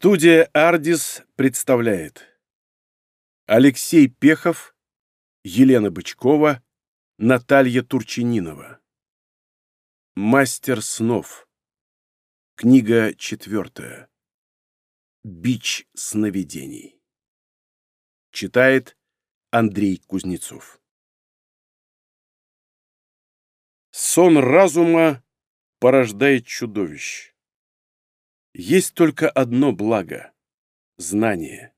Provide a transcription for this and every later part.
Студия «Ардис» представляет Алексей Пехов, Елена Бычкова, Наталья Турчининова Мастер снов Книга четвертая Бич сновидений Читает Андрей Кузнецов Сон разума порождает чудовищ есть только одно благо — знание,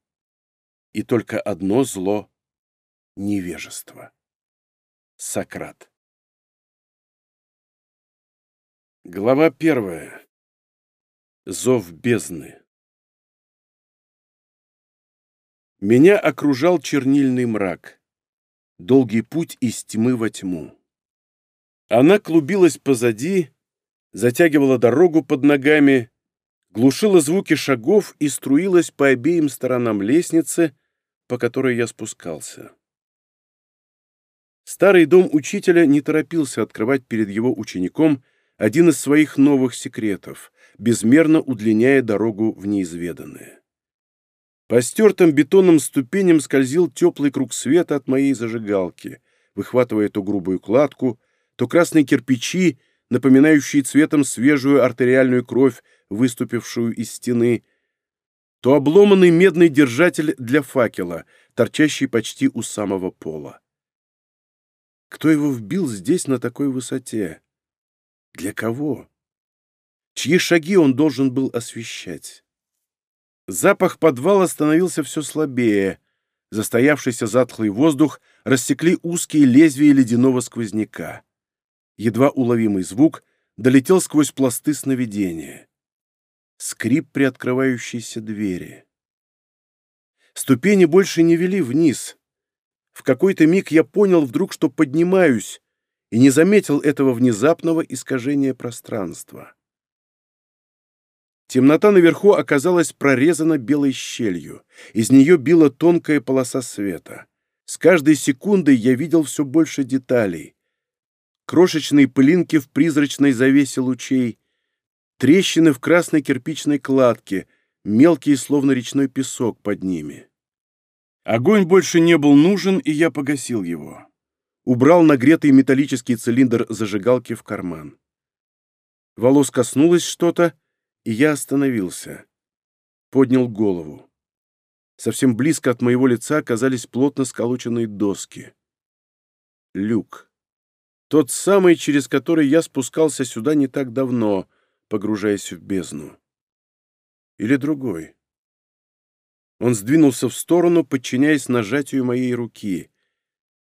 и только одно зло — невежество. Сократ. Глава первая. Зов бездны. Меня окружал чернильный мрак, долгий путь из тьмы во тьму. Она клубилась позади, затягивала дорогу под ногами — глушила звуки шагов и струилась по обеим сторонам лестницы, по которой я спускался. Старый дом учителя не торопился открывать перед его учеником один из своих новых секретов, безмерно удлиняя дорогу в неизведанное. По стертым бетонным ступеням скользил теплый круг света от моей зажигалки, выхватывая то грубую кладку, то красные кирпичи, напоминающие цветом свежую артериальную кровь выступившую из стены, то обломанный медный держатель для факела, торчащий почти у самого пола. Кто его вбил здесь на такой высоте? Для кого? Чьи шаги он должен был освещать? Запах подвала становился все слабее. Застоявшийся затхлый воздух рассекли узкие лезвия ледяного сквозняка. Едва уловимый звук долетел сквозь пласты сновидения скрип приоткрывающейся двери. Ступени больше не вели вниз. В какой-то миг я понял вдруг, что поднимаюсь, и не заметил этого внезапного искажения пространства. Темнота наверху оказалась прорезана белой щелью. Из нее била тонкая полоса света. С каждой секундой я видел все больше деталей. Крошечные пылинки в призрачной завесе лучей — трещины в красной кирпичной кладке, мелкие, словно речной песок под ними. Огонь больше не был нужен, и я погасил его. Убрал нагретый металлический цилиндр зажигалки в карман. Волос коснулось что-то, и я остановился. Поднял голову. Совсем близко от моего лица оказались плотно сколоченные доски. Люк. Тот самый, через который я спускался сюда не так давно — погружаясь в бездну. Или другой. Он сдвинулся в сторону, подчиняясь нажатию моей руки.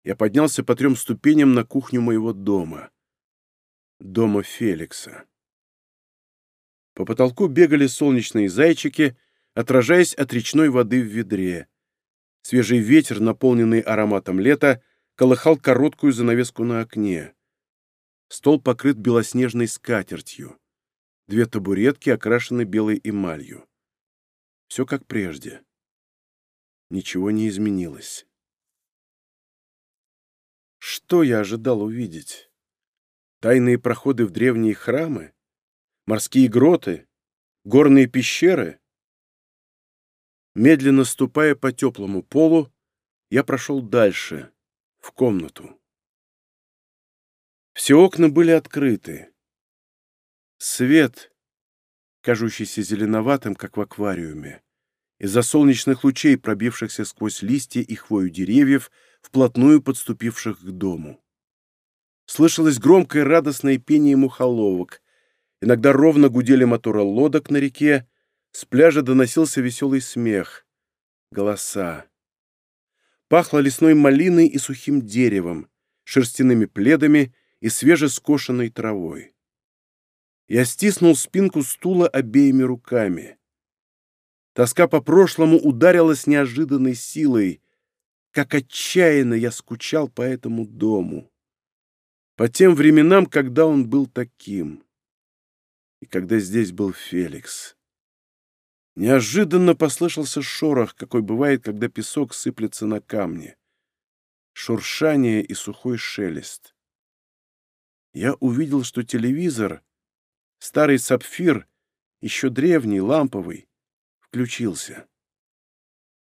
Я поднялся по трем ступеням на кухню моего дома. Дома Феликса. По потолку бегали солнечные зайчики, отражаясь от речной воды в ведре. Свежий ветер, наполненный ароматом лета, колыхал короткую занавеску на окне. Стол покрыт белоснежной скатертью Две табуретки окрашены белой эмалью. Все как прежде. Ничего не изменилось. Что я ожидал увидеть? Тайные проходы в древние храмы? Морские гроты? Горные пещеры? Медленно ступая по теплому полу, я прошел дальше, в комнату. Все окна были открыты. Свет, кажущийся зеленоватым, как в аквариуме, из-за солнечных лучей, пробившихся сквозь листья и хвою деревьев, вплотную подступивших к дому. Слышалось громкое радостное пение мухоловок. Иногда ровно гудели моторы лодок на реке, с пляжа доносился веселый смех, голоса. Пахло лесной малиной и сухим деревом, шерстяными пледами и свежескошенной травой. Я стиснул спинку стула обеими руками. Тоска по прошлому ударила с неожиданной силой. Как отчаянно я скучал по этому дому. По тем временам, когда он был таким. И когда здесь был Феликс. Неожиданно послышался шорох, какой бывает, когда песок сыплется на камни. Шуршание и сухой шелест. Я увидел, что телевизор — Старый сапфир, еще древний, ламповый, включился.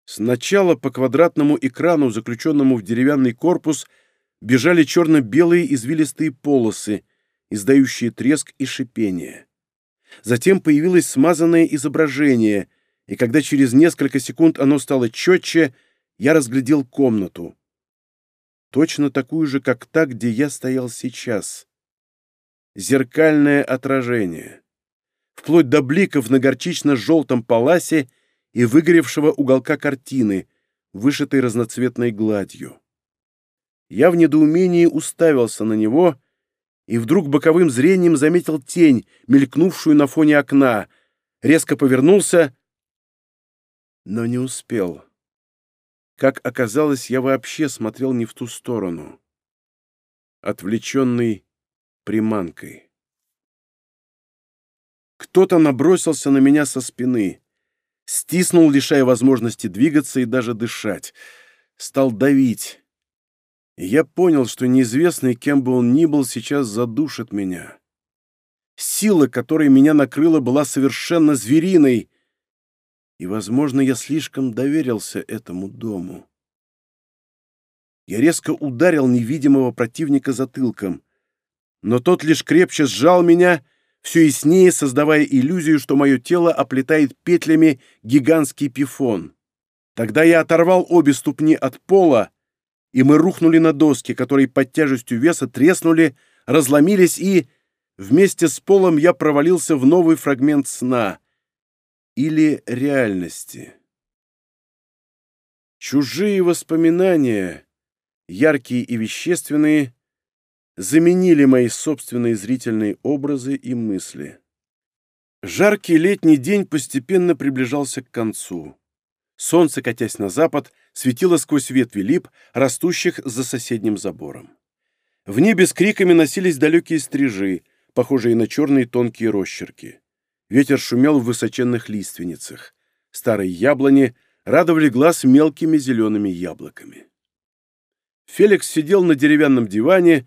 Сначала по квадратному экрану, заключенному в деревянный корпус, бежали черно-белые извилистые полосы, издающие треск и шипение. Затем появилось смазанное изображение, и когда через несколько секунд оно стало четче, я разглядел комнату. Точно такую же, как та, где я стоял сейчас зеркальное отражение, вплоть до бликов на горчично-желтом паласе и выгоревшего уголка картины, вышитой разноцветной гладью. Я в недоумении уставился на него и вдруг боковым зрением заметил тень, мелькнувшую на фоне окна, резко повернулся, но не успел. Как оказалось, я вообще смотрел не в ту сторону. Отвлеченный приманкой. Кто-то набросился на меня со спины, стиснул, лишая возможности двигаться и даже дышать, стал давить. И я понял, что неизвестный, кем бы он ни был, сейчас задушит меня. Сила, которой меня накрыла, была совершенно звериной, и, возможно, я слишком доверился этому дому. Я резко ударил невидимого противника затылком. Но тот лишь крепче сжал меня, все яснее создавая иллюзию, что мое тело оплетает петлями гигантский пифон. Тогда я оторвал обе ступни от пола, и мы рухнули на доски, которые под тяжестью веса треснули, разломились, и вместе с полом я провалился в новый фрагмент сна или реальности. Чужие воспоминания, яркие и вещественные, заменили мои собственные зрительные образы и мысли. Жаркий летний день постепенно приближался к концу. Солнце, катясь на запад, светило сквозь ветви лип, растущих за соседним забором. В небе с криками носились далекие стрижи, похожие на черные тонкие росчерки. Ветер шумел в высоченных лиственницах. Старые яблони радовали глаз мелкими зелеными яблоками. Феликс сидел на деревянном диване,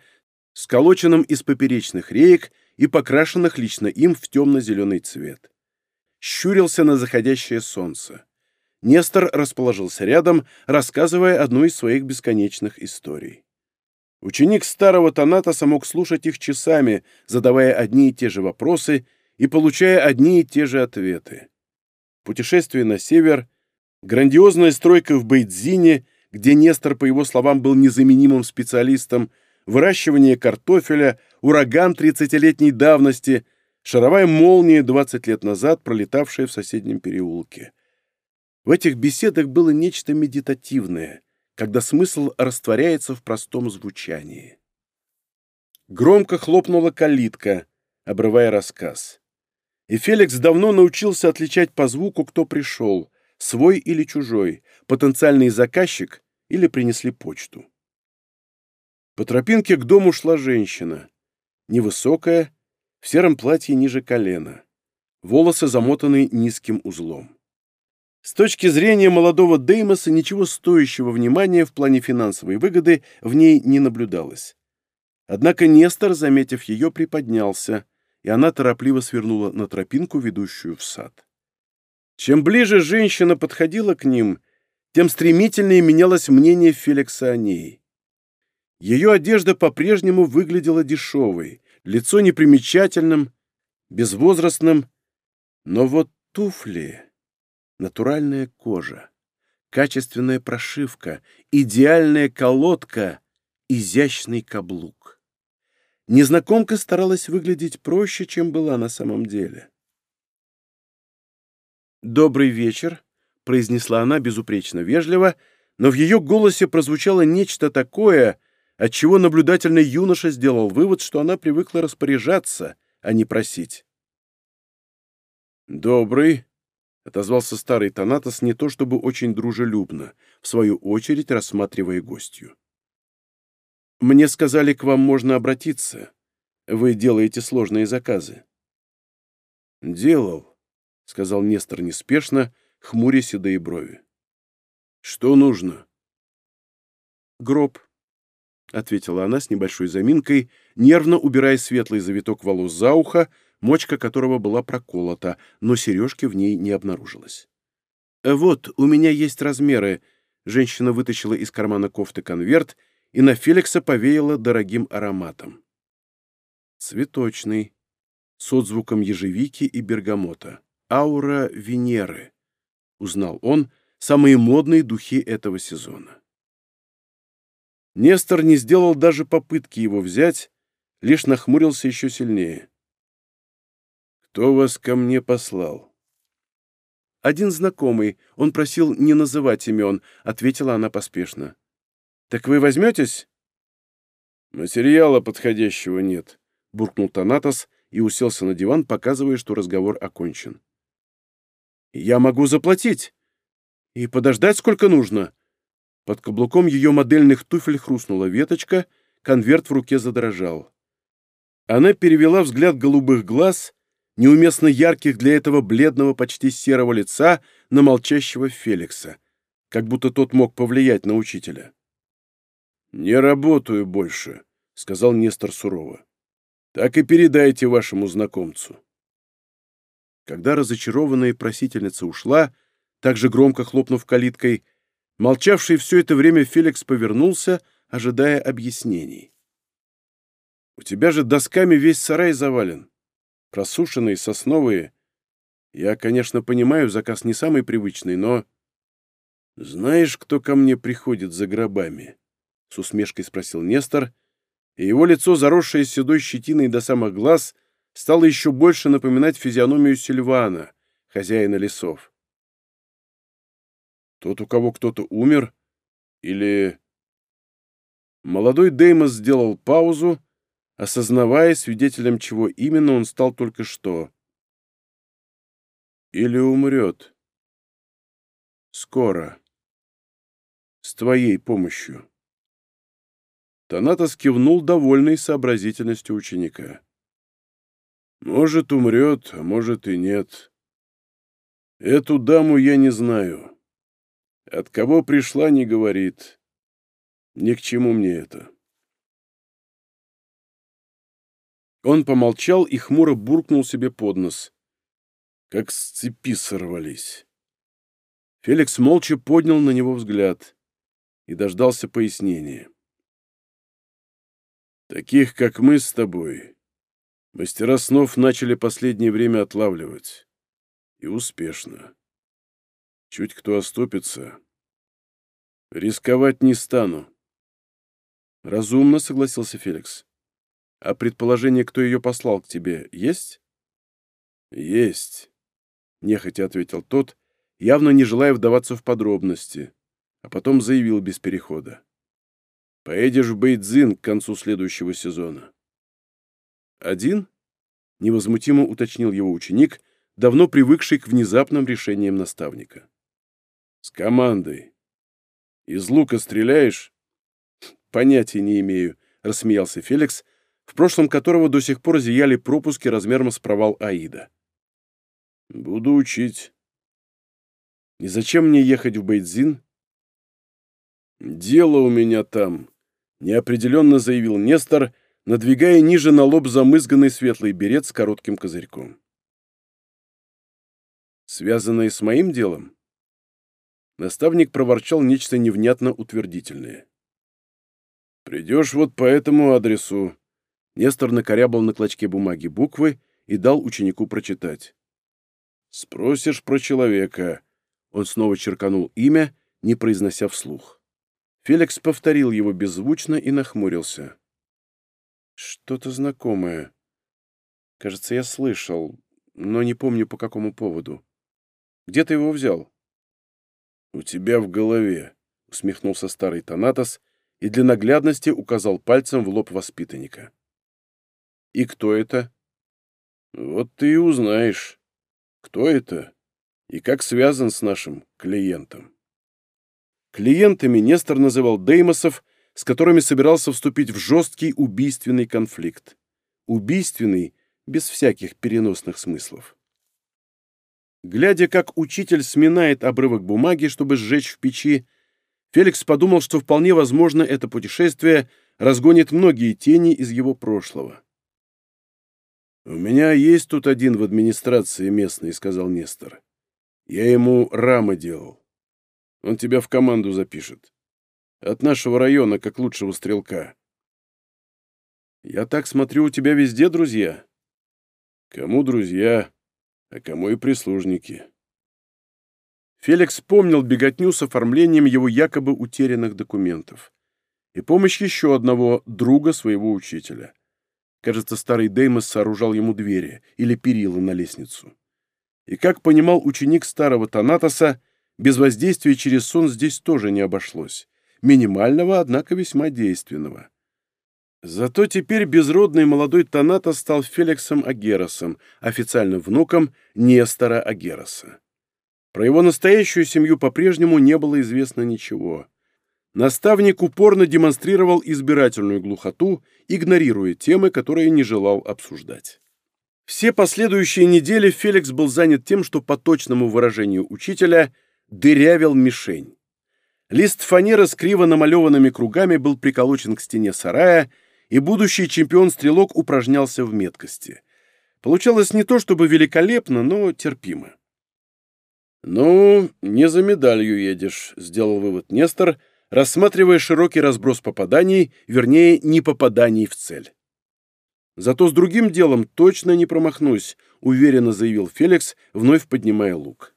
Сколоченным из поперечных реек и покрашенных лично им в темно-зеленый цвет. Щурился на заходящее солнце. Нестор расположился рядом, рассказывая одну из своих бесконечных историй. Ученик старого Таната мог слушать их часами, задавая одни и те же вопросы и получая одни и те же ответы. Путешествие на север, грандиозная стройка в Бейдзине, где Нестор, по его словам, был незаменимым специалистом, выращивание картофеля, ураган 30-летней давности, шаровая молния 20 лет назад, пролетавшая в соседнем переулке. В этих беседах было нечто медитативное, когда смысл растворяется в простом звучании. Громко хлопнула калитка, обрывая рассказ. И Феликс давно научился отличать по звуку, кто пришел, свой или чужой, потенциальный заказчик или принесли почту. По тропинке к дому шла женщина. Невысокая, в сером платье ниже колена. Волосы замотаны низким узлом. С точки зрения молодого Деймоса ничего стоящего внимания в плане финансовой выгоды в ней не наблюдалось. Однако Нестор, заметив ее, приподнялся, и она торопливо свернула на тропинку, ведущую в сад. Чем ближе женщина подходила к ним, тем стремительнее менялось мнение Феликса о ней. Ее одежда по-прежнему выглядела дешевой, лицо непримечательным, безвозрастным, но вот туфли, натуральная кожа, качественная прошивка, идеальная колодка, изящный каблук. Незнакомка старалась выглядеть проще, чем была на самом деле. «Добрый вечер», — произнесла она безупречно вежливо, но в ее голосе прозвучало нечто такое — отчего наблюдательный юноша сделал вывод, что она привыкла распоряжаться, а не просить. «Добрый», — отозвался старый Танатос не то чтобы очень дружелюбно, в свою очередь рассматривая гостью. «Мне сказали, к вам можно обратиться. Вы делаете сложные заказы». «Делал», — сказал Нестор неспешно, хмуря седые брови. «Что нужно?» «Гроб», ответила она с небольшой заминкой, нервно убирая светлый завиток волос за ухо, мочка которого была проколота, но сережки в ней не обнаружилось. «Э, «Вот, у меня есть размеры», — женщина вытащила из кармана кофты конверт и на Феликса повеяла дорогим ароматом. Цветочный, с отзвуком ежевики и бергамота. Аура Венеры, — узнал он, — самые модные духи этого сезона. Нестор не сделал даже попытки его взять, лишь нахмурился еще сильнее. «Кто вас ко мне послал?» «Один знакомый. Он просил не называть имен», — ответила она поспешно. «Так вы возьметесь?» «Материала подходящего нет», — буркнул Танатос и уселся на диван, показывая, что разговор окончен. «Я могу заплатить. И подождать сколько нужно», под каблуком ее модельных туфель хрустнула веточка, конверт в руке задрожал. Она перевела взгляд голубых глаз, неуместно ярких для этого бледного, почти серого лица, на молчащего Феликса, как будто тот мог повлиять на учителя. «Не работаю больше», — сказал Нестор сурово. «Так и передайте вашему знакомцу». Когда разочарованная просительница ушла, также громко хлопнув калиткой, Молчавший все это время Феликс повернулся, ожидая объяснений. «У тебя же досками весь сарай завален. Просушенные, сосновые. Я, конечно, понимаю, заказ не самый привычный, но...» «Знаешь, кто ко мне приходит за гробами?» — с усмешкой спросил Нестор, и его лицо, заросшее седой щетиной до самых глаз, стало еще больше напоминать физиономию Сильвана, хозяина лесов. Тот, у кого кто-то умер? Или... Молодой Деймос сделал паузу, осознавая, свидетелем чего именно он стал только что. Или умрет. Скоро. С твоей помощью. Танатос кивнул, довольный сообразительностью ученика. Может, умрет, а может и нет. Эту От кого пришла, не говорит. Ни к чему мне это. Он помолчал и хмуро буркнул себе под нос. Как с цепи сорвались. Феликс молча поднял на него взгляд и дождался пояснения. «Таких, как мы с тобой, мастера снов начали последнее время отлавливать. И успешно. Чуть кто оступится, рисковать не стану. Разумно согласился Феликс. А предположение, кто ее послал к тебе, есть? Есть, нехотя ответил тот, явно не желая вдаваться в подробности, а потом заявил без перехода. Поедешь в Бейдзин к концу следующего сезона. Один? Невозмутимо уточнил его ученик, давно привыкший к внезапным решениям наставника с командой. Из лука стреляешь? «Хм, понятия не имею, рассмеялся Феликс, в прошлом которого до сих пор зияли пропуски размером с провал Аида. Буду учить. И зачем мне ехать в Бейдзин? Дело у меня там, неопределенно заявил Нестор, надвигая ниже на лоб замызганный светлый берет с коротким козырьком. Связанное с моим делом? Наставник проворчал нечто невнятно утвердительное. «Придешь вот по этому адресу». Нестор накорябал на клочке бумаги буквы и дал ученику прочитать. «Спросишь про человека». Он снова черканул имя, не произнося вслух. Феликс повторил его беззвучно и нахмурился. «Что-то знакомое. Кажется, я слышал, но не помню, по какому поводу. Где ты его взял?» У тебя в голове, усмехнулся старый Танатос и для наглядности указал пальцем в лоб воспитанника. И кто это? Вот ты и узнаешь, кто это и как связан с нашим клиентом. Клиентами Нестор называл Деймосов с которыми собирался вступить в жесткий убийственный конфликт. Убийственный, без всяких переносных смыслов. Глядя, как учитель сминает обрывок бумаги, чтобы сжечь в печи, Феликс подумал, что вполне возможно это путешествие разгонит многие тени из его прошлого. «У меня есть тут один в администрации местный», — сказал Нестор. Я ему рамы делал. Он тебя в команду запишет. От нашего района, как лучшего стрелка. Я так смотрю, у тебя везде друзья. Кому друзья, а кому и прислужники. Феликс помнил беготню с оформлением его якобы утерянных документов и помощь еще одного друга своего учителя. Кажется, старый Деймос сооружал ему двери или перила на лестницу. И, как понимал ученик старого Танатоса, без воздействия через сон здесь тоже не обошлось. Минимального, однако весьма действенного. Зато теперь безродный молодой Танатос стал Феликсом Агеросом, официальным внуком Нестора Агероса. Про его настоящую семью по-прежнему не было известно ничего. Наставник упорно демонстрировал избирательную глухоту, игнорируя темы, которые не желал обсуждать. Все последующие недели Феликс был занят тем, что по точному выражению учителя «дырявил мишень». Лист фанеры с криво намалеванными кругами был приколочен к стене сарая и будущий чемпион-стрелок упражнялся в меткости. Получалось не то чтобы великолепно, но терпимо. «Ну, не за медалью едешь», — сделал вывод Нестор, рассматривая широкий разброс попаданий, вернее, не попаданий в цель. «Зато с другим делом точно не промахнусь», — уверенно заявил Феликс, вновь поднимая лук.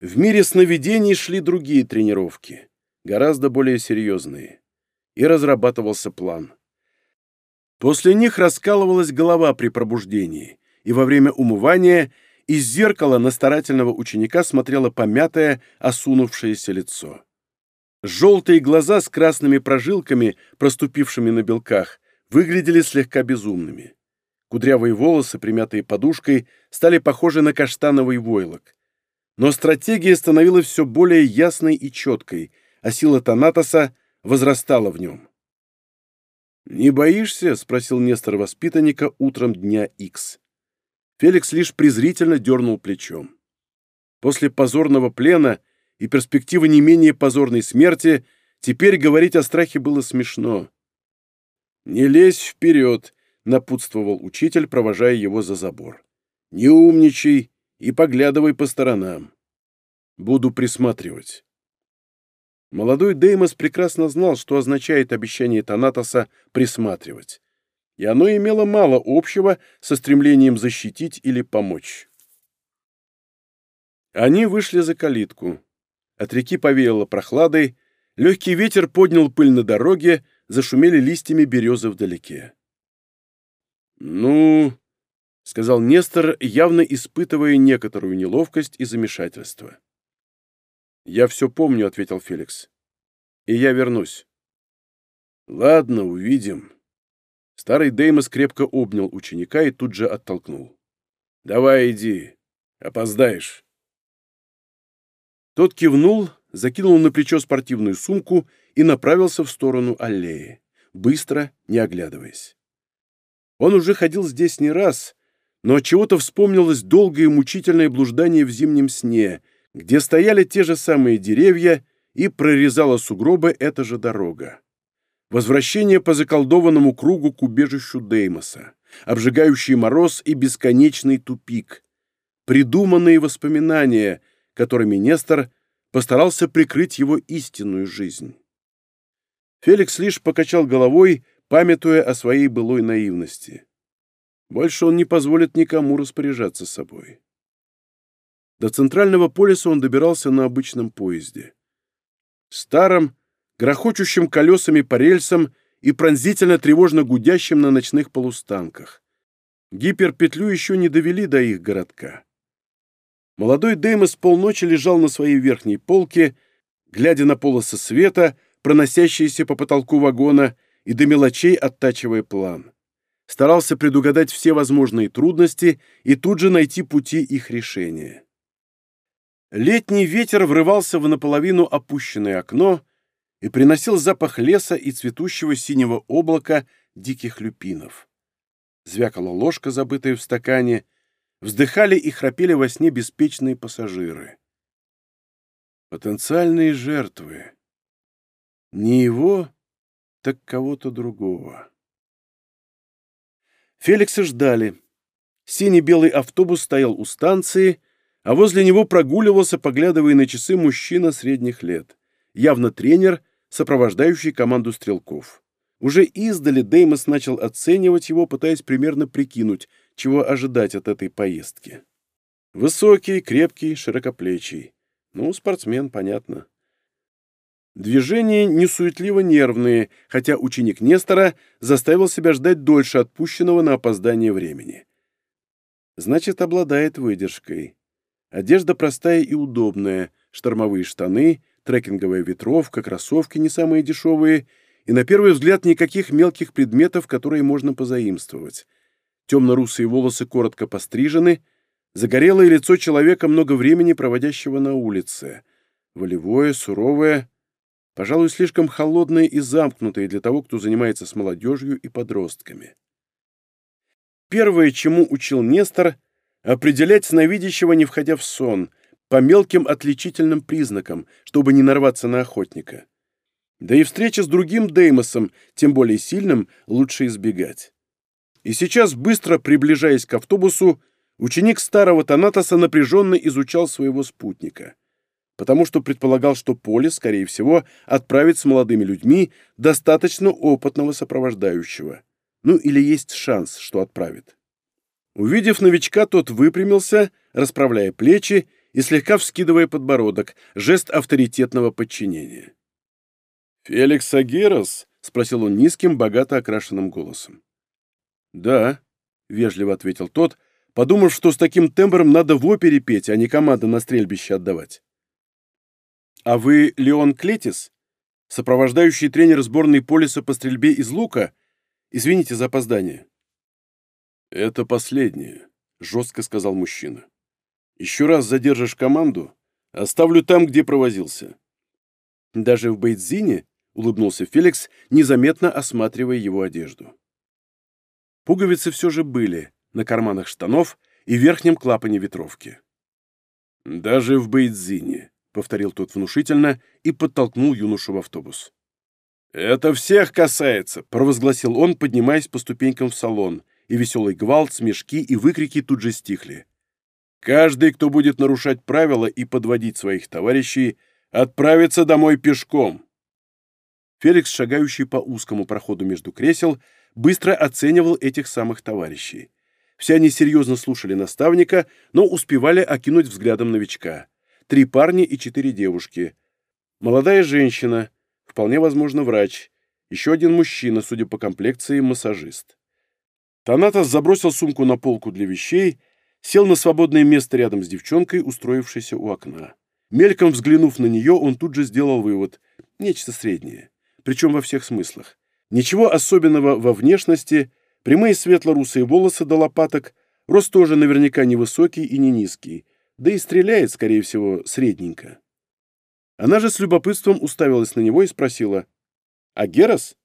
В мире сновидений шли другие тренировки, гораздо более серьезные и разрабатывался план. После них раскалывалась голова при пробуждении, и во время умывания из зеркала на старательного ученика смотрело помятое, осунувшееся лицо. Желтые глаза с красными прожилками, проступившими на белках, выглядели слегка безумными. Кудрявые волосы, примятые подушкой, стали похожи на каштановый войлок. Но стратегия становилась все более ясной и четкой, а сила Танатоса возрастало в нем. «Не боишься?» — спросил Нестор воспитанника утром дня Икс. Феликс лишь презрительно дернул плечом. После позорного плена и перспективы не менее позорной смерти теперь говорить о страхе было смешно. «Не лезь вперед!» — напутствовал учитель, провожая его за забор. «Не умничай и поглядывай по сторонам. Буду присматривать». Молодой Деймос прекрасно знал, что означает обещание Танатоса присматривать. И оно имело мало общего со стремлением защитить или помочь. Они вышли за калитку. От реки повеяло прохладой, легкий ветер поднял пыль на дороге, зашумели листьями березы вдалеке. «Ну...» — сказал Нестор, явно испытывая некоторую неловкость и замешательство. «Я все помню», — ответил Феликс. «И я вернусь». «Ладно, увидим». Старый Деймос крепко обнял ученика и тут же оттолкнул. «Давай иди, опоздаешь». Тот кивнул, закинул на плечо спортивную сумку и направился в сторону аллеи, быстро, не оглядываясь. Он уже ходил здесь не раз, но чего-то вспомнилось долгое и мучительное блуждание в зимнем сне, где стояли те же самые деревья, и прорезала сугробы эта же дорога. Возвращение по заколдованному кругу к убежищу Деймоса, обжигающий мороз и бесконечный тупик, придуманные воспоминания, которыми Нестор постарался прикрыть его истинную жизнь. Феликс лишь покачал головой, памятуя о своей былой наивности. Больше он не позволит никому распоряжаться собой. До центрального полиса он добирался на обычном поезде. Старом, грохочущим колесами по рельсам и пронзительно тревожно гудящим на ночных полустанках. Гиперпетлю еще не довели до их городка. Молодой Деймос полночи лежал на своей верхней полке, глядя на полосы света, проносящиеся по потолку вагона, и до мелочей оттачивая план. Старался предугадать все возможные трудности и тут же найти пути их решения. Летний ветер врывался в наполовину опущенное окно и приносил запах леса и цветущего синего облака диких люпинов. Звякала ложка, забытая в стакане, вздыхали и храпели во сне беспечные пассажиры. Потенциальные жертвы. Не его, так кого-то другого. Феликса ждали. Синий-белый автобус стоял у станции — а возле него прогуливался, поглядывая на часы, мужчина средних лет, явно тренер, сопровождающий команду стрелков. Уже издали Деймос начал оценивать его, пытаясь примерно прикинуть, чего ожидать от этой поездки. Высокий, крепкий, широкоплечий. Ну, спортсмен, понятно. Движения несуетливо-нервные, хотя ученик Нестора заставил себя ждать дольше отпущенного на опоздание времени. Значит, обладает выдержкой. Одежда простая и удобная, штормовые штаны, трекинговая ветровка, кроссовки не самые дешевые и, на первый взгляд, никаких мелких предметов, которые можно позаимствовать. Темно-русые волосы коротко пострижены, загорелое лицо человека, много времени проводящего на улице. Волевое, суровое, пожалуй, слишком холодное и замкнутое для того, кто занимается с молодежью и подростками. Первое, чему учил Нестор – определять сновидящего, не входя в сон, по мелким отличительным признакам, чтобы не нарваться на охотника. Да и встречи с другим Деймосом, тем более сильным, лучше избегать. И сейчас, быстро приближаясь к автобусу, ученик старого Танатоса напряженно изучал своего спутника, потому что предполагал, что Поле, скорее всего, отправит с молодыми людьми достаточно опытного сопровождающего. Ну или есть шанс, что отправит. Увидев новичка, тот выпрямился, расправляя плечи и слегка вскидывая подбородок, жест авторитетного подчинения. «Феликс Агирос?» — спросил он низким, богато окрашенным голосом. «Да», — вежливо ответил тот, подумав, что с таким тембром надо в опере петь, а не команды на стрельбище отдавать. «А вы Леон Клетис, сопровождающий тренер сборной полиса по стрельбе из лука? Извините за опоздание». «Это последнее», — жестко сказал мужчина. «Еще раз задержишь команду, оставлю там, где провозился». «Даже в Бейдзине улыбнулся Феликс, незаметно осматривая его одежду. Пуговицы все же были на карманах штанов и верхнем клапане ветровки. «Даже в Бейдзине, повторил тот внушительно и подтолкнул юношу в автобус. «Это всех касается», — провозгласил он, поднимаясь по ступенькам в салон — и веселый гвалт, смешки и выкрики тут же стихли. Каждый, кто будет нарушать правила и подводить своих товарищей, отправится домой пешком. Феликс, шагающий по узкому проходу между кресел, быстро оценивал этих самых товарищей. Все они серьезно слушали наставника, но успевали окинуть взглядом новичка. Три парня и четыре девушки. Молодая женщина, вполне возможно врач, еще один мужчина, судя по комплекции, массажист. Танатос забросил сумку на полку для вещей, сел на свободное место рядом с девчонкой, устроившейся у окна. Мельком взглянув на нее, он тут же сделал вывод – нечто среднее, причем во всех смыслах. Ничего особенного во внешности, прямые светло-русые волосы до лопаток, рост тоже наверняка невысокий и не низкий, да и стреляет, скорее всего, средненько. Она же с любопытством уставилась на него и спросила, «А Герас?»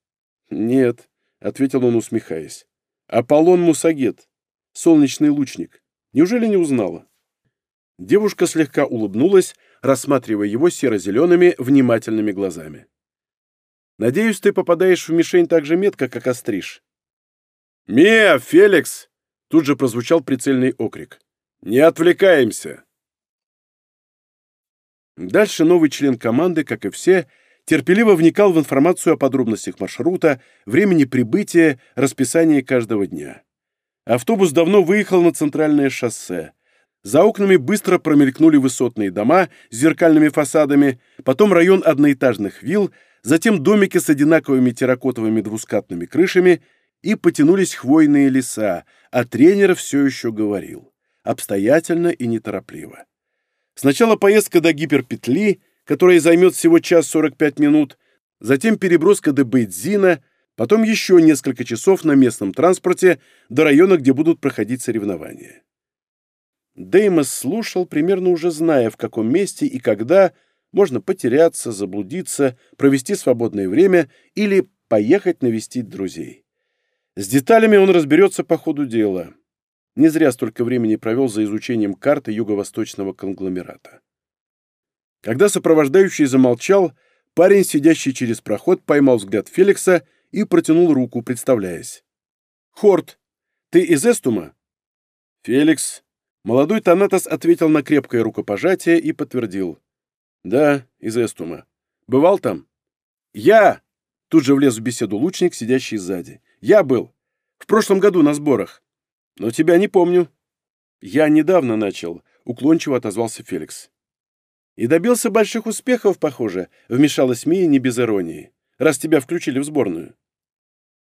«Нет», — ответил он, усмехаясь. Аполлон Мусагет, солнечный лучник. Неужели не узнала? Девушка слегка улыбнулась, рассматривая его серо-зелеными, внимательными глазами. «Надеюсь, ты попадаешь в мишень так же метко, как остриж». «Мия, Феликс!» — тут же прозвучал прицельный окрик. «Не отвлекаемся!» Дальше новый член команды, как и все, — терпеливо вникал в информацию о подробностях маршрута, времени прибытия, расписании каждого дня. Автобус давно выехал на центральное шоссе. За окнами быстро промелькнули высотные дома с зеркальными фасадами, потом район одноэтажных вилл, затем домики с одинаковыми терракотовыми двускатными крышами и потянулись хвойные леса, а тренер все еще говорил. Обстоятельно и неторопливо. Сначала поездка до гиперпетли — которая займет всего час 45 минут, затем переброска до Бейдзина, потом еще несколько часов на местном транспорте до района, где будут проходить соревнования. Деймос слушал, примерно уже зная, в каком месте и когда можно потеряться, заблудиться, провести свободное время или поехать навестить друзей. С деталями он разберется по ходу дела. Не зря столько времени провел за изучением карты юго-восточного конгломерата. Когда сопровождающий замолчал, парень, сидящий через проход, поймал взгляд Феликса и протянул руку, представляясь. «Хорт, ты из Эстума?» «Феликс». Молодой Танатос ответил на крепкое рукопожатие и подтвердил. «Да, из Эстума. Бывал там?» «Я!» — тут же влез в беседу лучник, сидящий сзади. «Я был. В прошлом году на сборах. Но тебя не помню». «Я недавно начал», — уклончиво отозвался Феликс. «И добился больших успехов, похоже», — вмешалась Мия не без иронии, раз тебя включили в сборную.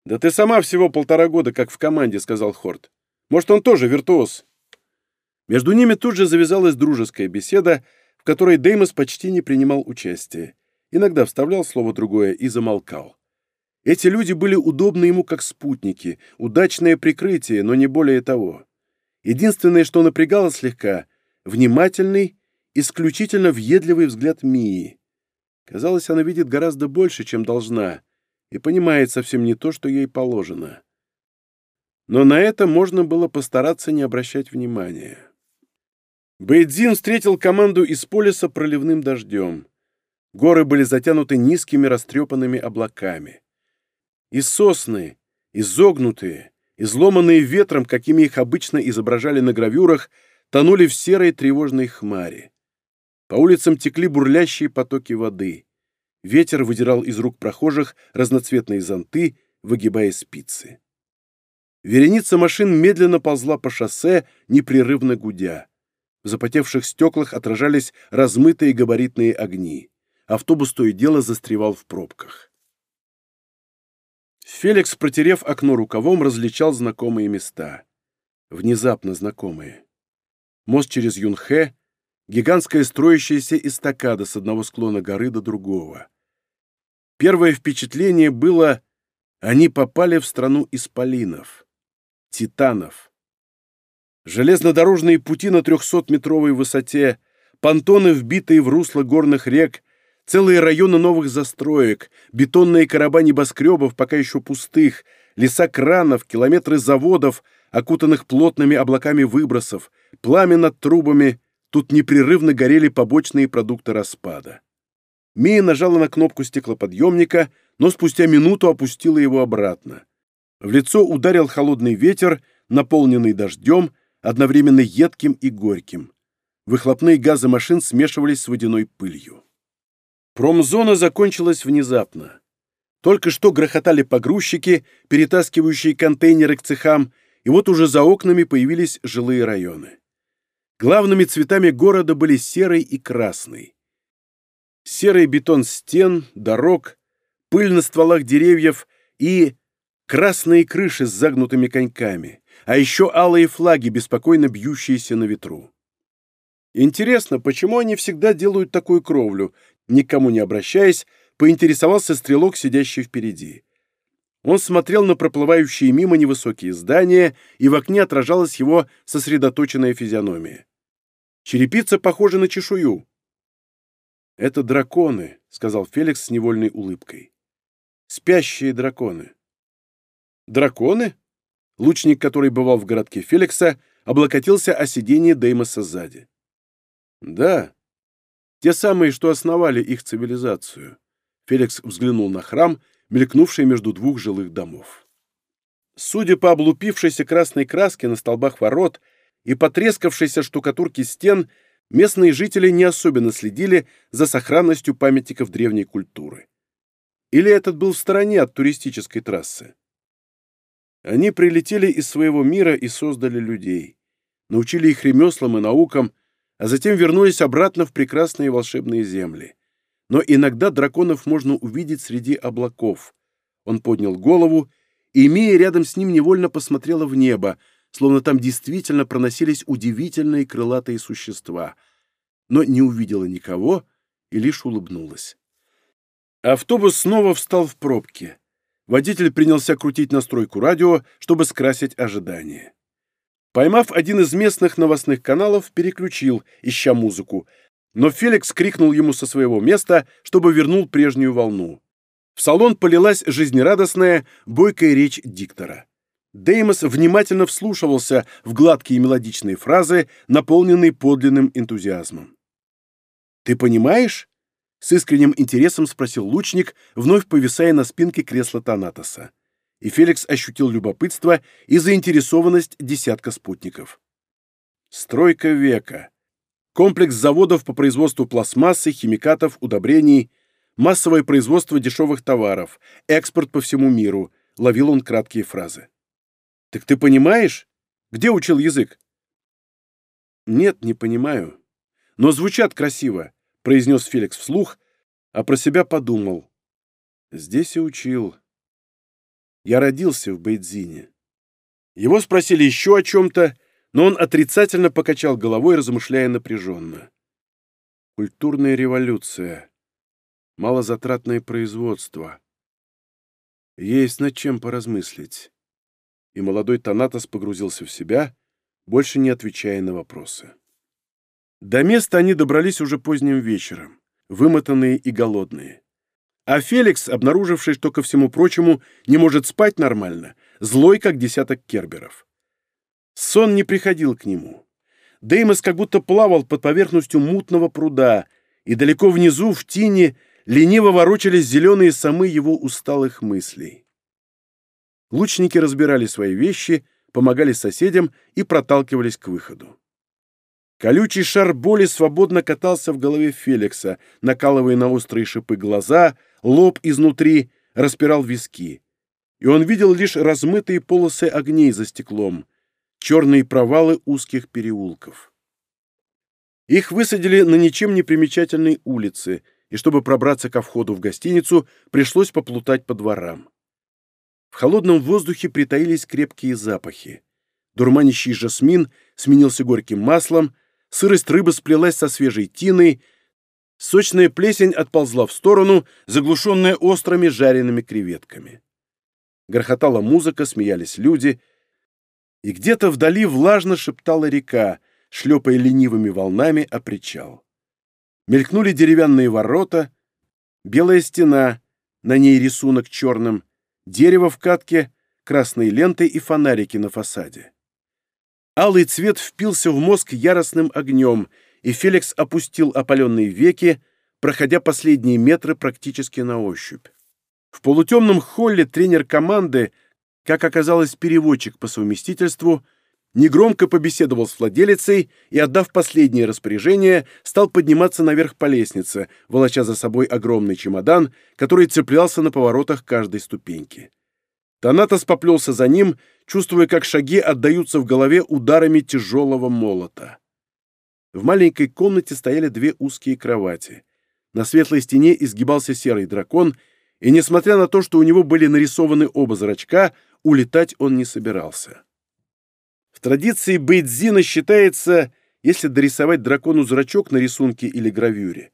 «Да ты сама всего полтора года как в команде», — сказал Хорт. «Может, он тоже виртуоз?» Между ними тут же завязалась дружеская беседа, в которой Деймос почти не принимал участия. Иногда вставлял слово другое и замолкал. Эти люди были удобны ему как спутники, удачное прикрытие, но не более того. Единственное, что напрягало слегка — внимательный исключительно въедливый взгляд Мии. Казалось, она видит гораздо больше, чем должна, и понимает совсем не то, что ей положено. Но на это можно было постараться не обращать внимания. Бейдзин встретил команду из полиса проливным дождем. Горы были затянуты низкими растрепанными облаками. И сосны, изогнутые, изломанные ветром, какими их обычно изображали на гравюрах, тонули в серой тревожной хмари. По улицам текли бурлящие потоки воды. Ветер выдирал из рук прохожих разноцветные зонты, выгибая спицы. Вереница машин медленно ползла по шоссе, непрерывно гудя. В запотевших стеклах отражались размытые габаритные огни. Автобус то и дело застревал в пробках. Феликс, протерев окно рукавом, различал знакомые места. Внезапно знакомые. Мост через Юнхэ, гигантская строящаяся эстакада с одного склона горы до другого. Первое впечатление было, они попали в страну исполинов, титанов. Железнодорожные пути на 300-метровой высоте, понтоны, вбитые в русло горных рек, целые районы новых застроек, бетонные короба небоскребов, пока еще пустых, леса кранов, километры заводов, окутанных плотными облаками выбросов, пламя над трубами — Тут непрерывно горели побочные продукты распада. Мия нажала на кнопку стеклоподъемника, но спустя минуту опустила его обратно. В лицо ударил холодный ветер, наполненный дождем, одновременно едким и горьким. Выхлопные газы машин смешивались с водяной пылью. Промзона закончилась внезапно. Только что грохотали погрузчики, перетаскивающие контейнеры к цехам, и вот уже за окнами появились жилые районы. Главными цветами города были серый и красный. Серый бетон стен, дорог, пыль на стволах деревьев и красные крыши с загнутыми коньками, а еще алые флаги, беспокойно бьющиеся на ветру. Интересно, почему они всегда делают такую кровлю, никому не обращаясь, поинтересовался стрелок, сидящий впереди. Он смотрел на проплывающие мимо невысокие здания, и в окне отражалась его сосредоточенная физиономия. Черепица похожа на чешую. «Это драконы», — сказал Феликс с невольной улыбкой. «Спящие драконы». «Драконы?» Лучник, который бывал в городке Феликса, облокотился о сиденье Деймоса сзади. «Да, те самые, что основали их цивилизацию». Феликс взглянул на храм, мелькнувший между двух жилых домов. Судя по облупившейся красной краске на столбах ворот, и потрескавшейся штукатурки стен местные жители не особенно следили за сохранностью памятников древней культуры. Или этот был в стороне от туристической трассы? Они прилетели из своего мира и создали людей, научили их ремеслам и наукам, а затем вернулись обратно в прекрасные волшебные земли. Но иногда драконов можно увидеть среди облаков. Он поднял голову, и Мия рядом с ним невольно посмотрела в небо, словно там действительно проносились удивительные крылатые существа, но не увидела никого и лишь улыбнулась. Автобус снова встал в пробке. Водитель принялся крутить настройку радио, чтобы скрасить ожидание. Поймав один из местных новостных каналов, переключил, ища музыку, но Феликс крикнул ему со своего места, чтобы вернул прежнюю волну. В салон полилась жизнерадостная, бойкая речь диктора. Деймос внимательно вслушивался в гладкие мелодичные фразы, наполненные подлинным энтузиазмом. «Ты понимаешь?» — с искренним интересом спросил лучник, вновь повисая на спинке кресла Танатоса. И Феликс ощутил любопытство и заинтересованность десятка спутников. «Стройка века. Комплекс заводов по производству пластмассы, химикатов, удобрений, массовое производство дешевых товаров, экспорт по всему миру», — ловил он краткие фразы. Так ты понимаешь? Где учил язык? Нет, не понимаю. Но звучат красиво, произнес Феликс вслух, а про себя подумал. Здесь и учил. Я родился в Бейдзине. Его спросили еще о чем-то, но он отрицательно покачал головой, размышляя напряженно. Культурная революция. Малозатратное производство. Есть над чем поразмыслить и молодой Танатос погрузился в себя, больше не отвечая на вопросы. До места они добрались уже поздним вечером, вымотанные и голодные. А Феликс, обнаруживший, что, ко всему прочему, не может спать нормально, злой, как десяток керберов. Сон не приходил к нему. Деймос как будто плавал под поверхностью мутного пруда, и далеко внизу, в тине, лениво ворочались зеленые самы его усталых мыслей. Лучники разбирали свои вещи, помогали соседям и проталкивались к выходу. Колючий шар боли свободно катался в голове Феликса, накалывая на острые шипы глаза, лоб изнутри, распирал виски. И он видел лишь размытые полосы огней за стеклом, черные провалы узких переулков. Их высадили на ничем не примечательной улице, и чтобы пробраться ко входу в гостиницу, пришлось поплутать по дворам. В холодном воздухе притаились крепкие запахи. Дурманящий жасмин сменился горьким маслом, сырость рыбы сплелась со свежей тиной, сочная плесень отползла в сторону, заглушенная острыми жареными креветками. Грохотала музыка, смеялись люди, и где-то вдали влажно шептала река, шлепая ленивыми волнами о причал. Мелькнули деревянные ворота, белая стена, на ней рисунок черным — дерево в катке, красные ленты и фонарики на фасаде. Алый цвет впился в мозг яростным огнем, и Феликс опустил опаленные веки, проходя последние метры практически на ощупь. В полутемном холле тренер команды, как оказалось переводчик по совместительству, негромко побеседовал с владелицей и, отдав последнее распоряжение, стал подниматься наверх по лестнице, волоча за собой огромный чемодан, который цеплялся на поворотах каждой ступеньки. Танатос поплелся за ним, чувствуя, как шаги отдаются в голове ударами тяжелого молота. В маленькой комнате стояли две узкие кровати. На светлой стене изгибался серый дракон, и, несмотря на то, что у него были нарисованы оба зрачка, улетать он не собирался традиции Бейдзина считается, если дорисовать дракону зрачок на рисунке или гравюре,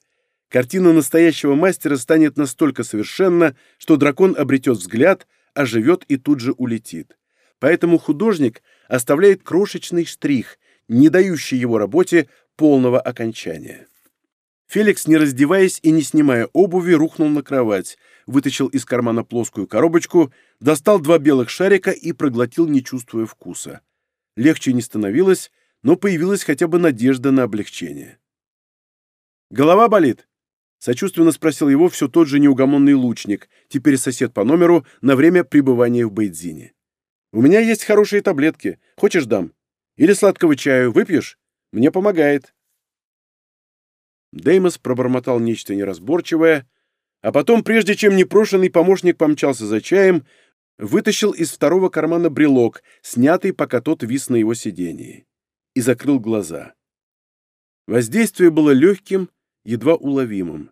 картина настоящего мастера станет настолько совершенна, что дракон обретет взгляд, оживет и тут же улетит. Поэтому художник оставляет крошечный штрих, не дающий его работе полного окончания. Феликс, не раздеваясь и не снимая обуви, рухнул на кровать, вытащил из кармана плоскую коробочку, достал два белых шарика и проглотил, не чувствуя вкуса. Легче не становилось, но появилась хотя бы надежда на облегчение. «Голова болит?» — сочувственно спросил его все тот же неугомонный лучник, теперь сосед по номеру, на время пребывания в Бейдзине. «У меня есть хорошие таблетки. Хочешь, дам? Или сладкого чаю. Выпьешь? Мне помогает». Деймос пробормотал нечто неразборчивое, а потом, прежде чем непрошенный помощник помчался за чаем, вытащил из второго кармана брелок, снятый, пока тот вис на его сидении, и закрыл глаза. Воздействие было легким, едва уловимым.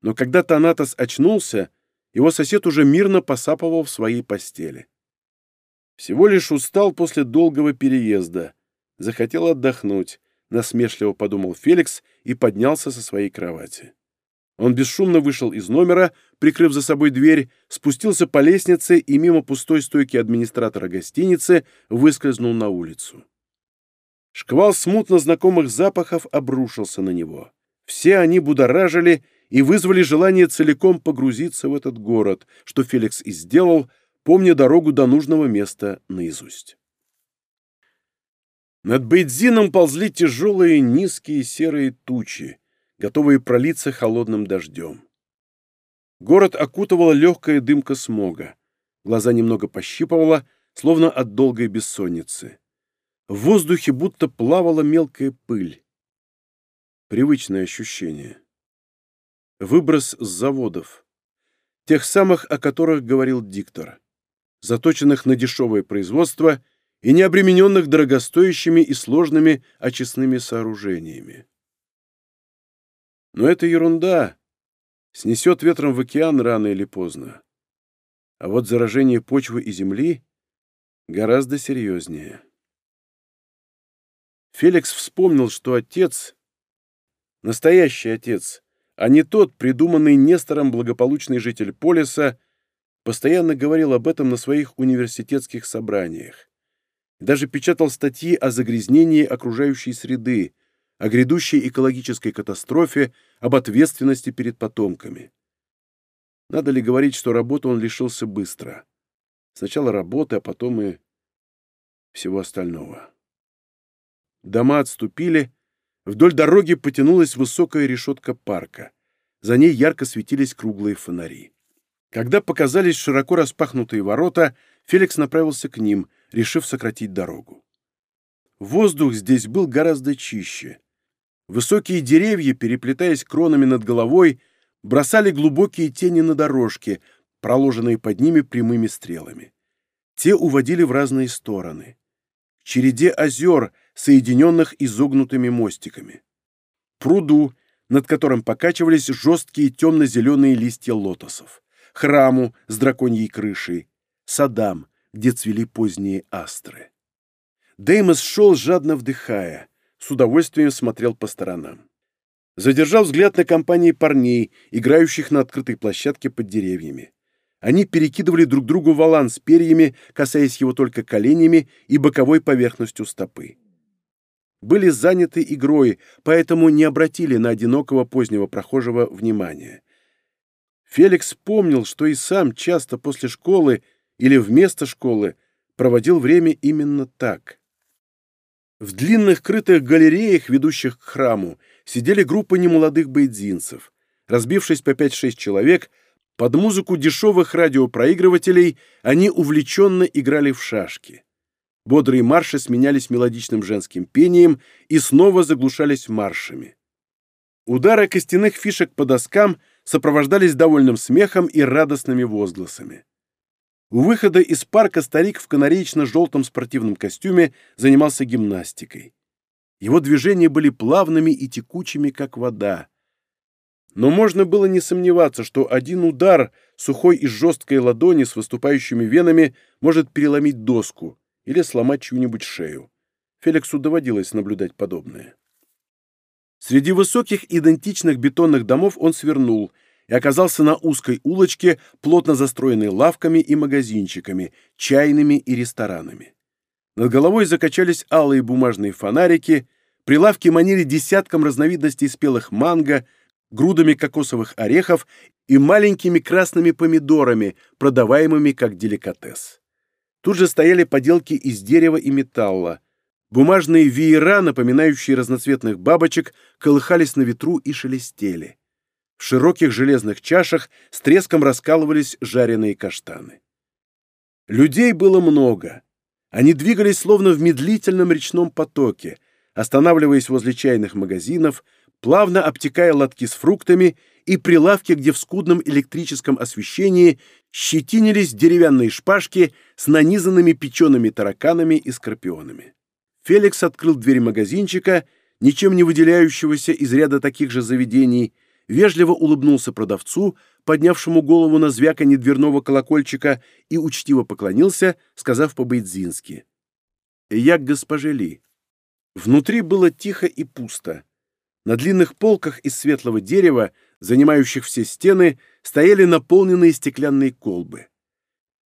Но когда Танатос очнулся, его сосед уже мирно посапывал в своей постели. Всего лишь устал после долгого переезда, захотел отдохнуть, насмешливо подумал Феликс и поднялся со своей кровати. Он бесшумно вышел из номера, прикрыв за собой дверь, спустился по лестнице и мимо пустой стойки администратора гостиницы выскользнул на улицу. Шквал смутно знакомых запахов обрушился на него. Все они будоражили и вызвали желание целиком погрузиться в этот город, что Феликс и сделал, помня дорогу до нужного места наизусть. Над Бейдзином ползли тяжелые низкие серые тучи, готовые пролиться холодным дождем. Город окутывала легкая дымка смога. Глаза немного пощипывала, словно от долгой бессонницы. В воздухе будто плавала мелкая пыль. Привычное ощущение. Выброс с заводов. Тех самых, о которых говорил диктор. Заточенных на дешевое производство и не обремененных дорогостоящими и сложными очистными сооружениями. Но это ерунда. Снесет ветром в океан рано или поздно. А вот заражение почвы и земли гораздо серьезнее. Феликс вспомнил, что отец, настоящий отец, а не тот, придуманный Нестором благополучный житель Полиса, постоянно говорил об этом на своих университетских собраниях. Даже печатал статьи о загрязнении окружающей среды – о грядущей экологической катастрофе, об ответственности перед потомками. Надо ли говорить, что работу он лишился быстро? Сначала работы, а потом и всего остального. Дома отступили, вдоль дороги потянулась высокая решетка парка. За ней ярко светились круглые фонари. Когда показались широко распахнутые ворота, Феликс направился к ним, решив сократить дорогу. Воздух здесь был гораздо чище. Высокие деревья, переплетаясь кронами над головой, бросали глубокие тени на дорожки, проложенные под ними прямыми стрелами. Те уводили в разные стороны. К череде озер, соединенных изогнутыми мостиками. Пруду, над которым покачивались жесткие темно-зеленые листья лотосов. Храму с драконьей крышей. Садам, где цвели поздние астры. Деймос шел, жадно вдыхая с удовольствием смотрел по сторонам. Задержал взгляд на компании парней, играющих на открытой площадке под деревьями. Они перекидывали друг другу валан с перьями, касаясь его только коленями и боковой поверхностью стопы. Были заняты игрой, поэтому не обратили на одинокого позднего прохожего внимания. Феликс помнил, что и сам часто после школы или вместо школы проводил время именно так. В длинных крытых галереях, ведущих к храму, сидели группы немолодых бейдзинцев. Разбившись по 5-6 человек, под музыку дешевых радиопроигрывателей они увлеченно играли в шашки. Бодрые марши сменялись мелодичным женским пением и снова заглушались маршами. Удары костяных фишек по доскам сопровождались довольным смехом и радостными возгласами. У выхода из парка старик в канареечно-желтом спортивном костюме занимался гимнастикой. Его движения были плавными и текучими, как вода. Но можно было не сомневаться, что один удар сухой и жесткой ладони с выступающими венами может переломить доску или сломать чью-нибудь шею. Феликсу доводилось наблюдать подобное. Среди высоких идентичных бетонных домов он свернул – и оказался на узкой улочке, плотно застроенной лавками и магазинчиками, чайными и ресторанами. Над головой закачались алые бумажные фонарики, прилавки манили десятком разновидностей спелых манго, грудами кокосовых орехов и маленькими красными помидорами, продаваемыми как деликатес. Тут же стояли поделки из дерева и металла. Бумажные веера, напоминающие разноцветных бабочек, колыхались на ветру и шелестели. В широких железных чашах с треском раскалывались жареные каштаны. Людей было много. Они двигались словно в медлительном речном потоке, останавливаясь возле чайных магазинов, плавно обтекая лотки с фруктами и прилавки, где в скудном электрическом освещении щетинились деревянные шпажки с нанизанными печеными тараканами и скорпионами. Феликс открыл дверь магазинчика, ничем не выделяющегося из ряда таких же заведений, вежливо улыбнулся продавцу, поднявшему голову на звяканье дверного колокольчика, и учтиво поклонился, сказав по-бейдзински. «Я к госпоже Ли». Внутри было тихо и пусто. На длинных полках из светлого дерева, занимающих все стены, стояли наполненные стеклянные колбы.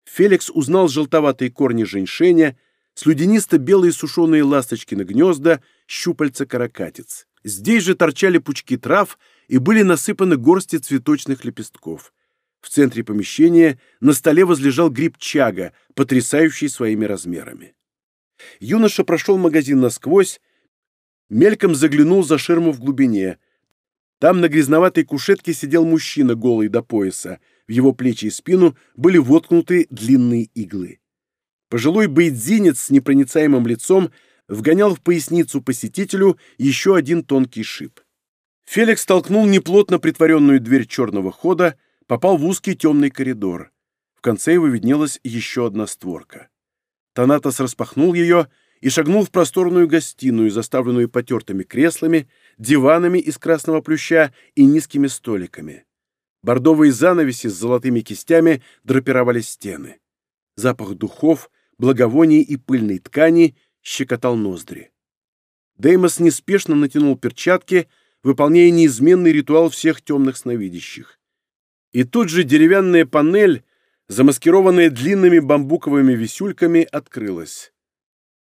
Феликс узнал желтоватые корни женьшеня, слюдянисто-белые сушеные ласточки на гнезда, щупальца каракатиц. Здесь же торчали пучки трав и были насыпаны горсти цветочных лепестков. В центре помещения на столе возлежал гриб чага, потрясающий своими размерами. Юноша прошел магазин насквозь, мельком заглянул за ширму в глубине. Там на грязноватой кушетке сидел мужчина, голый до пояса. В его плечи и спину были воткнуты длинные иглы. Пожилой бейдзинец с непроницаемым лицом вгонял в поясницу посетителю еще один тонкий шип. Феликс толкнул неплотно притворенную дверь черного хода, попал в узкий темный коридор. В конце его виднелась еще одна створка. Танатос распахнул ее и шагнул в просторную гостиную, заставленную потертыми креслами, диванами из красного плюща и низкими столиками. Бордовые занавеси с золотыми кистями драпировали стены. Запах духов, благовоний и пыльной ткани щекотал ноздри. Деймос неспешно натянул перчатки — выполняя неизменный ритуал всех темных сновидящих. И тут же деревянная панель, замаскированная длинными бамбуковыми висюльками, открылась.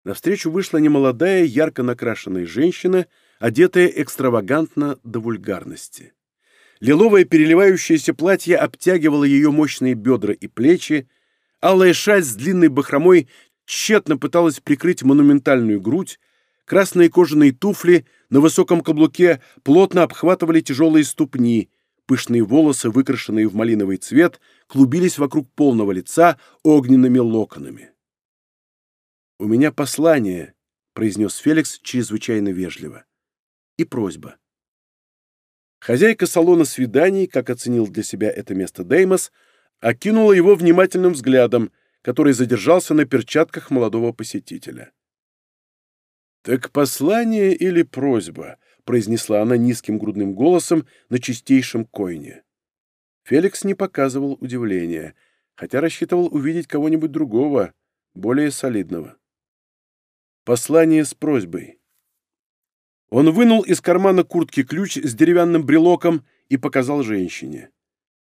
Навстречу вышла немолодая, ярко накрашенная женщина, одетая экстравагантно до вульгарности. Лиловое переливающееся платье обтягивало ее мощные бедра и плечи, алая шаль с длинной бахромой тщетно пыталась прикрыть монументальную грудь, красные кожаные туфли на высоком каблуке плотно обхватывали тяжелые ступни, пышные волосы, выкрашенные в малиновый цвет, клубились вокруг полного лица огненными локонами. «У меня послание», — произнес Феликс чрезвычайно вежливо. «И просьба». Хозяйка салона свиданий, как оценил для себя это место Деймос, окинула его внимательным взглядом, который задержался на перчатках молодого посетителя. «Так послание или просьба?» — произнесла она низким грудным голосом на чистейшем койне. Феликс не показывал удивления, хотя рассчитывал увидеть кого-нибудь другого, более солидного. «Послание с просьбой». Он вынул из кармана куртки ключ с деревянным брелоком и показал женщине.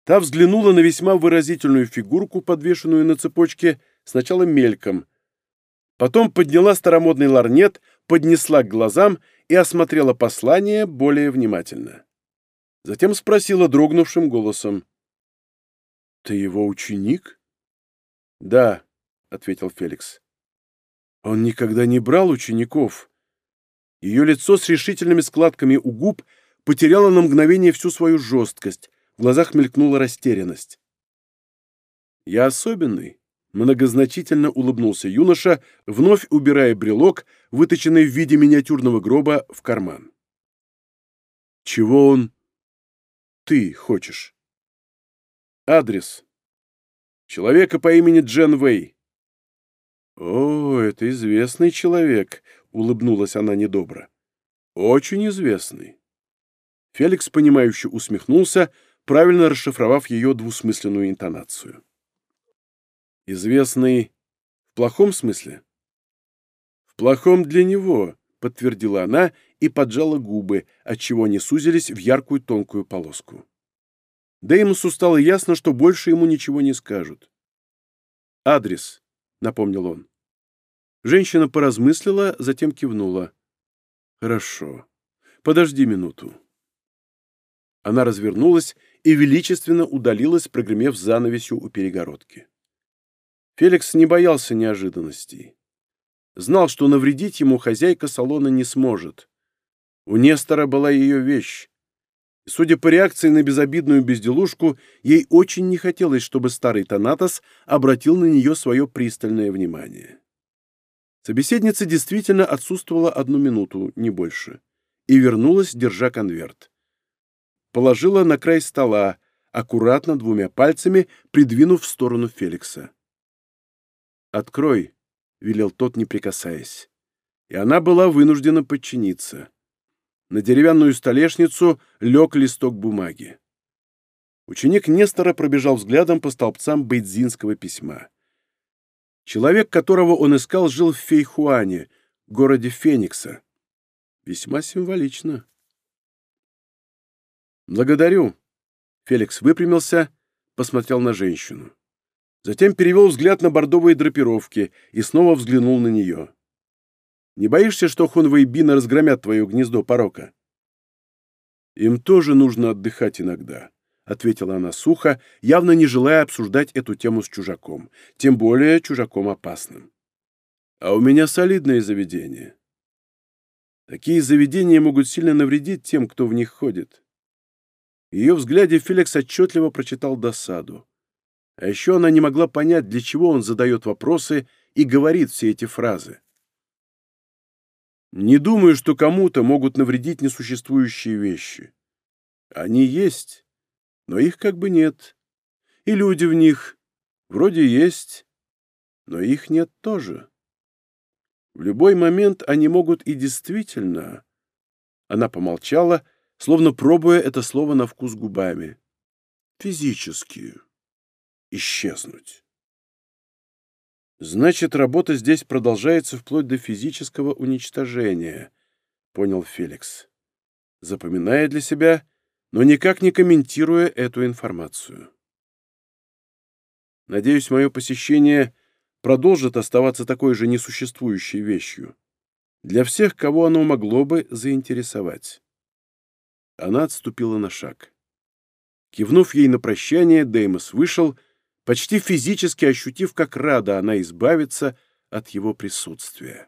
Та взглянула на весьма выразительную фигурку, подвешенную на цепочке, сначала мельком. Потом подняла старомодный ларнет — поднесла к глазам и осмотрела послание более внимательно. Затем спросила дрогнувшим голосом. «Ты его ученик?» «Да», — ответил Феликс. «Он никогда не брал учеников». Ее лицо с решительными складками у губ потеряло на мгновение всю свою жесткость, в глазах мелькнула растерянность. «Я особенный», многозначительно улыбнулся юноша, вновь убирая брелок, выточенный в виде миниатюрного гроба, в карман. «Чего он... ты хочешь?» «Адрес. Человека по имени Джен Вэй». «О, это известный человек», улыбнулась она недобро. Очень известный. Феликс, понимающе усмехнулся, правильно расшифровав ее двусмысленную интонацию. известный в плохом смысле? В плохом для него, подтвердила она и поджала губы, отчего они сузились в яркую тонкую полоску. Деймосу стало ясно, что больше ему ничего не скажут. «Адрес», — напомнил он. Женщина поразмыслила, затем кивнула. «Хорошо. Подожди минуту». Она развернулась и величественно удалилась, прогремев занавесью у перегородки. Феликс не боялся неожиданностей. Знал, что навредить ему хозяйка салона не сможет. У Нестора была ее вещь. И, судя по реакции на безобидную безделушку, ей очень не хотелось, чтобы старый Танатос обратил на нее свое пристальное внимание. Собеседница действительно отсутствовала одну минуту, не больше, и вернулась, держа конверт. Положила на край стола, аккуратно двумя пальцами придвинув в сторону Феликса. «Открой!» — велел тот, не прикасаясь. И она была вынуждена подчиниться. На деревянную столешницу лег листок бумаги. Ученик Нестора пробежал взглядом по столбцам бейдзинского письма. Человек, которого он искал, жил в Фейхуане, городе Феникса. Весьма символично. «Благодарю». Феликс выпрямился, посмотрел на женщину. Затем перевел взгляд на бордовые драпировки и снова взглянул на нее. «Не боишься, что хунвы бина разгромят твое гнездо порока?» «Им тоже нужно отдыхать иногда», — ответила она сухо, явно не желая обсуждать эту тему с чужаком, тем более чужаком опасным. «А у меня солидное заведение. Такие заведения могут сильно навредить тем, кто в них ходит». ее взгляде Феликс отчетливо прочитал досаду. А Еще она не могла понять, для чего он задает вопросы и говорит все эти фразы. Не думаю, что кому-то могут навредить несуществующие вещи. Они есть, но их как бы нет. И люди в них вроде есть, но их нет тоже. В любой момент они могут и действительно... Она помолчала, словно пробуя это слово на вкус губами. Физические исчезнуть. «Значит, работа здесь продолжается вплоть до физического уничтожения», — понял Феликс, запоминая для себя, но никак не комментируя эту информацию. «Надеюсь, мое посещение продолжит оставаться такой же несуществующей вещью для всех, кого оно могло бы заинтересовать». Она отступила на шаг. Кивнув ей на прощание, Деймос вышел — Почти физически ощутив, как рада она избавиться от его присутствия.